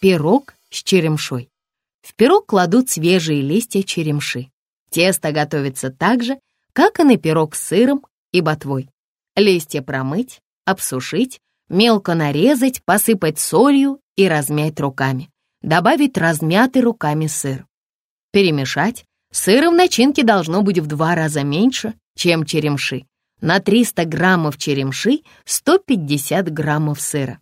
Пирог с черемшой. В пирог кладут свежие листья черемши. Тесто готовится так же, как и на пирог с сыром и ботвой. Листья промыть, обсушить, мелко нарезать, посыпать солью и размять руками. Добавить размятый руками сыр. Перемешать. Сыра в начинке должно быть в два раза меньше, чем черемши. На 300 граммов черемши 150 граммов сыра.